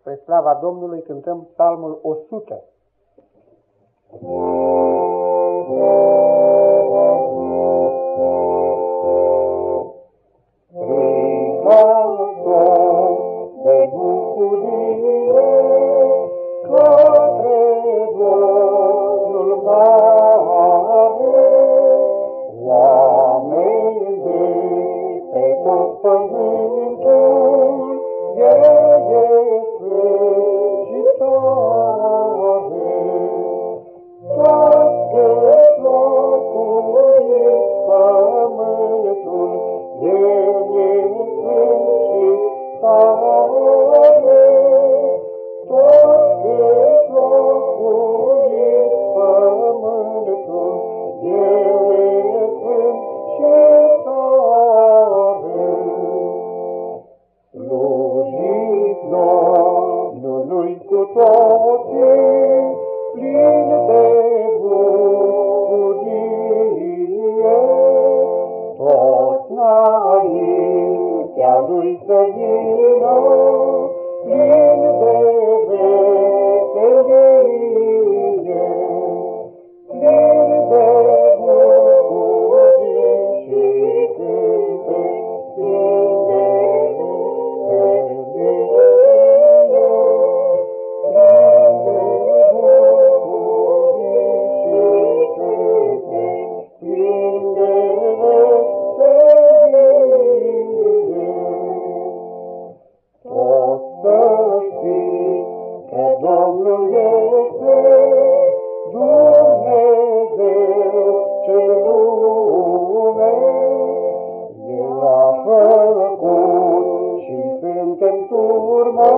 Spre slava Domnului cântăm psalmul 100. cu toții plin de bucurie. Toți înaintea lui să vină plin de Doamne este Dumnezeu ce lume El a făcut și suntem turmă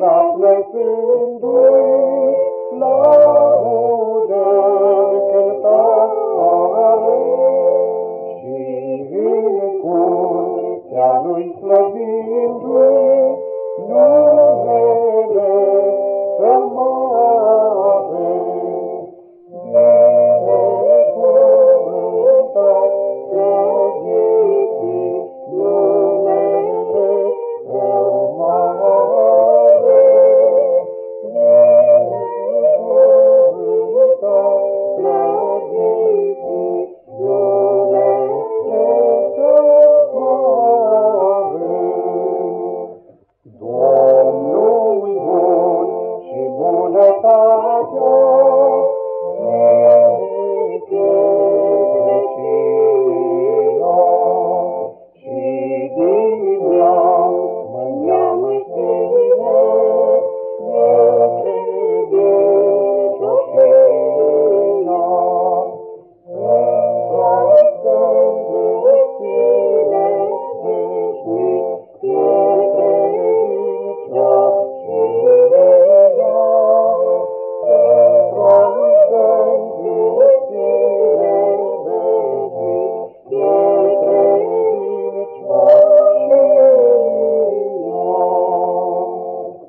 Tras los